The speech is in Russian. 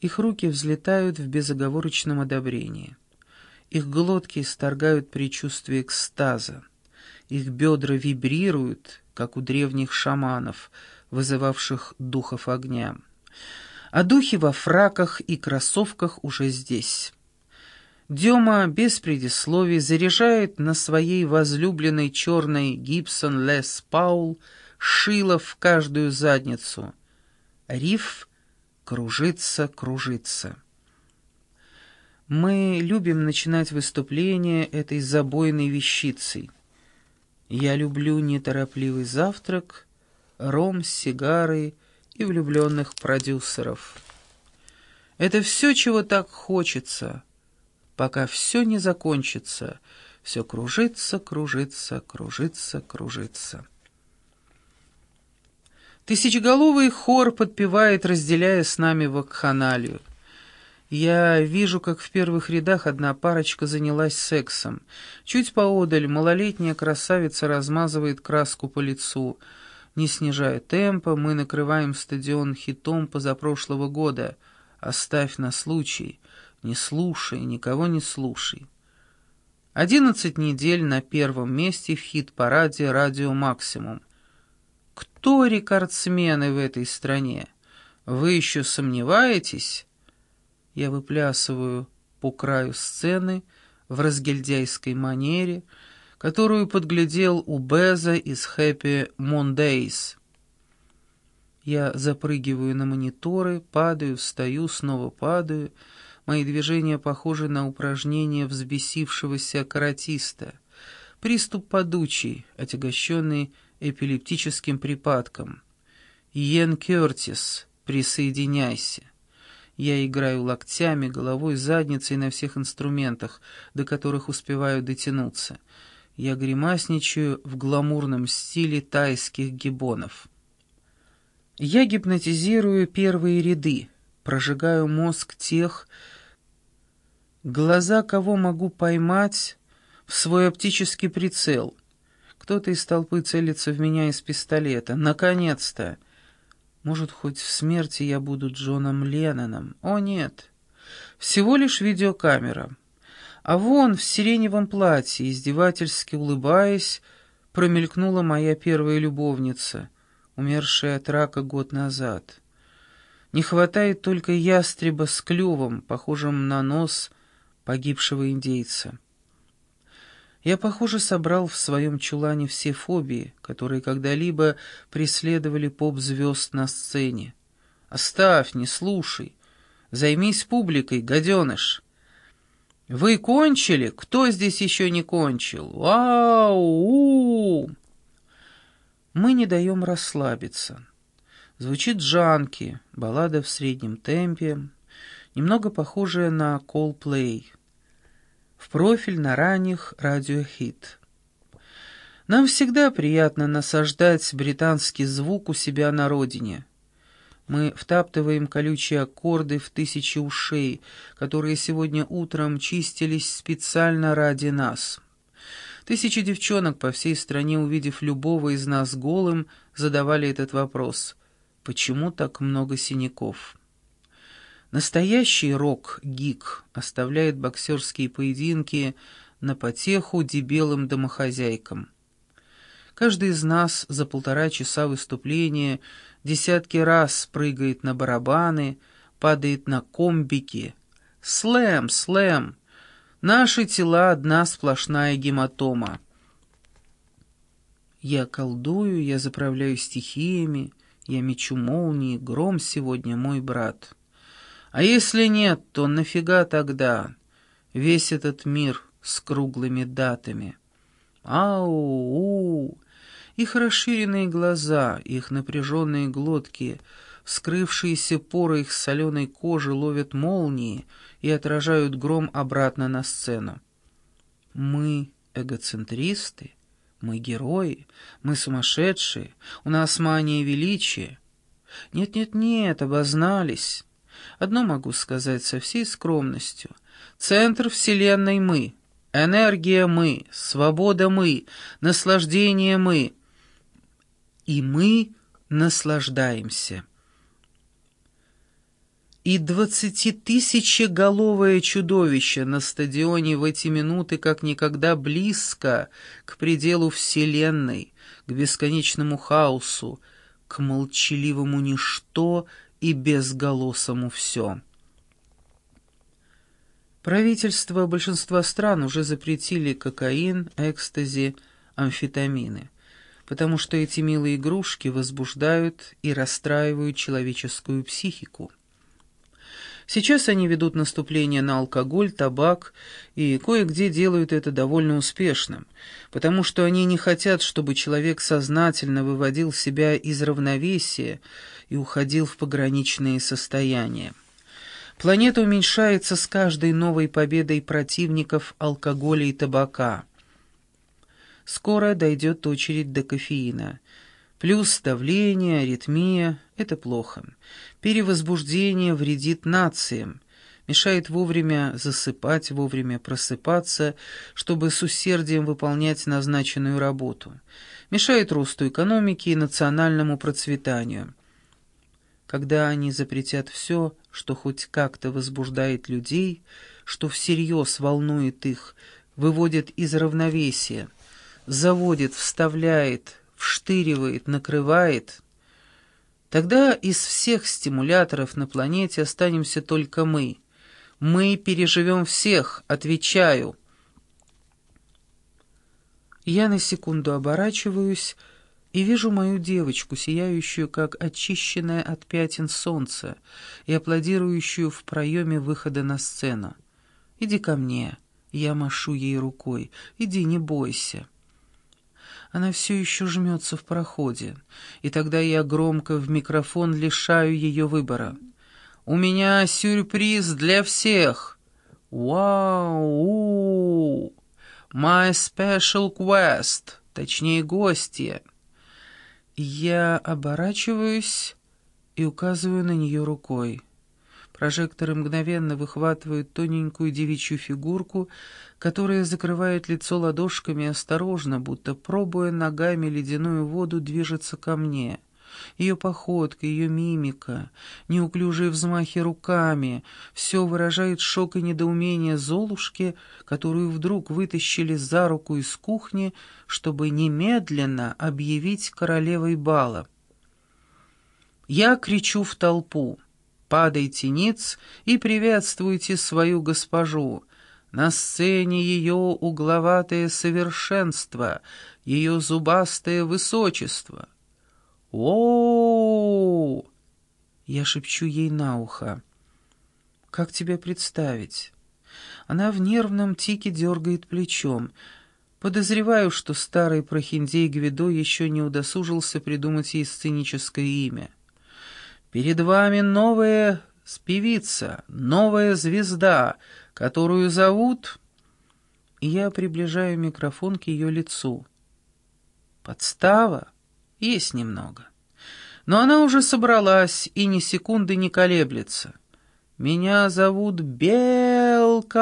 Их руки взлетают в безоговорочном одобрении. Их глотки исторгают предчувствие экстаза. Их бедра вибрируют, как у древних шаманов, вызывавших духов огня. А духи во фраках и кроссовках уже здесь. Дема без предисловий заряжает на своей возлюбленной черной Гибсон Лес Паул шило в каждую задницу. Риф кружится, кружится. Мы любим начинать выступление этой забойной вещицей. Я люблю неторопливый завтрак, ром с сигарой и влюбленных продюсеров. Это все, чего так хочется — пока все не закончится. Все кружится, кружится, кружится, кружится. Тысячеголовый хор подпевает, разделяя с нами вакханалию. Я вижу, как в первых рядах одна парочка занялась сексом. Чуть поодаль малолетняя красавица размазывает краску по лицу. Не снижая темпа, мы накрываем стадион хитом позапрошлого года. «Оставь на случай». Не слушай, никого не слушай. Одиннадцать недель на первом месте в хит-параде «Радио Максимум». Кто рекордсмены в этой стране? Вы еще сомневаетесь? Я выплясываю по краю сцены в разгильдяйской манере, которую подглядел у Беза из «Хэппи Mondays». Я запрыгиваю на мониторы, падаю, встаю, снова падаю — Мои движения похожи на упражнения взбесившегося каратиста. Приступ подучий, отягощенный эпилептическим припадком. Йен Кертис, присоединяйся. Я играю локтями, головой, задницей на всех инструментах, до которых успеваю дотянуться. Я гримасничаю в гламурном стиле тайских гибонов. Я гипнотизирую первые ряды, прожигаю мозг тех, Глаза кого могу поймать в свой оптический прицел? Кто-то из толпы целится в меня из пистолета. Наконец-то! Может, хоть в смерти я буду Джоном Ленноном? О, нет! Всего лишь видеокамера. А вон, в сиреневом платье, издевательски улыбаясь, промелькнула моя первая любовница, умершая от рака год назад. Не хватает только ястреба с клювом, похожим на нос погибшего индейца. Я, похоже, собрал в своем чулане все фобии, которые когда-либо преследовали поп-звезд на сцене. Оставь, не слушай. Займись публикой, гаденыш. Вы кончили? Кто здесь еще не кончил? Вау! У -у -у! Мы не даем расслабиться. Звучит джанки, баллада в среднем темпе, немного похожая на Coldplay в профиль на ранних радиохит. Нам всегда приятно насаждать британский звук у себя на родине. Мы втаптываем колючие аккорды в тысячи ушей, которые сегодня утром чистились специально ради нас. Тысячи девчонок по всей стране, увидев любого из нас голым, задавали этот вопрос «Почему так много синяков?» Настоящий рок-гик оставляет боксерские поединки на потеху дебелым домохозяйкам. Каждый из нас за полтора часа выступления десятки раз прыгает на барабаны, падает на комбики. Слэм, слэм! Наши тела — одна сплошная гематома. Я колдую, я заправляю стихиями, я мечу молнии, гром сегодня мой брат». А если нет, то нафига тогда весь этот мир с круглыми датами? Ау-у! Их расширенные глаза, их напряженные глотки, вскрывшиеся поры их соленой кожи ловят молнии и отражают гром обратно на сцену. Мы эгоцентристы, мы герои, мы сумасшедшие, у нас мания величия. Нет-нет-нет, обознались. Одно могу сказать со всей скромностью. Центр Вселенной мы, энергия мы, свобода мы, наслаждение мы. И мы наслаждаемся. и двадцатитысячеголовое чудовище на стадионе в эти минуты как никогда близко к пределу Вселенной, к бесконечному хаосу, к молчаливому ничто и безголосому все. Правительства большинства стран уже запретили кокаин, экстази, амфетамины, потому что эти милые игрушки возбуждают и расстраивают человеческую психику. Сейчас они ведут наступление на алкоголь, табак и кое-где делают это довольно успешным, потому что они не хотят, чтобы человек сознательно выводил себя из равновесия и уходил в пограничные состояния. Планета уменьшается с каждой новой победой противников алкоголя и табака. Скоро дойдет очередь до кофеина. Плюс давление, аритмия — это плохо. Перевозбуждение вредит нациям, мешает вовремя засыпать, вовремя просыпаться, чтобы с усердием выполнять назначенную работу. Мешает росту экономики и национальному процветанию. Когда они запретят все, что хоть как-то возбуждает людей, что всерьез волнует их, выводит из равновесия, заводит, вставляет, вштыривает, накрывает, тогда из всех стимуляторов на планете останемся только мы. Мы переживем всех, отвечаю. Я на секунду оборачиваюсь и вижу мою девочку, сияющую, как очищенное от пятен солнце, и аплодирующую в проеме выхода на сцену. «Иди ко мне», — я машу ей рукой, — «иди, не бойся». Она все еще жмется в проходе, и тогда я громко в микрофон лишаю ее выбора. «У меня сюрприз для всех!» «Вау! My special quest!» Точнее, гостья. Я оборачиваюсь и указываю на нее рукой. Прожекторы мгновенно выхватывают тоненькую девичью фигурку, которая закрывает лицо ладошками осторожно, будто пробуя ногами ледяную воду, движется ко мне. Ее походка, ее мимика, неуклюжие взмахи руками — все выражает шок и недоумение Золушки, которую вдруг вытащили за руку из кухни, чтобы немедленно объявить королевой бала. Я кричу в толпу падайте ниц и приветствуйте свою госпожу. На сцене ее угловатое совершенство, ее зубастое высочество. о, Я шепчу ей на ухо. «Как тебя представить?» Она в нервном тике дергает плечом. Подозреваю, что старый прохиндей Гвидо еще не удосужился придумать ей сценическое имя. Перед вами новая певица, новая звезда, которую зовут...» Я приближаю микрофон к ее лицу. Подстава? Есть немного. Но она уже собралась и ни секунды не колеблется. «Меня зовут Белка!»